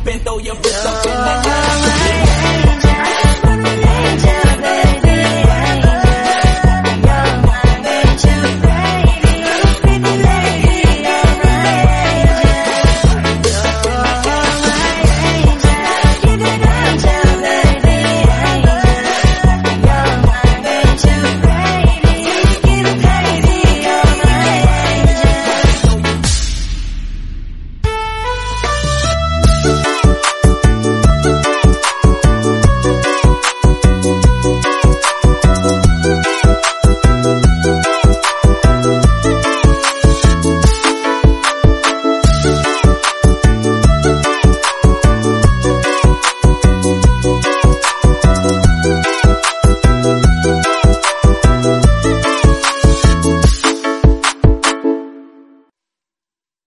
up and throw your fist up.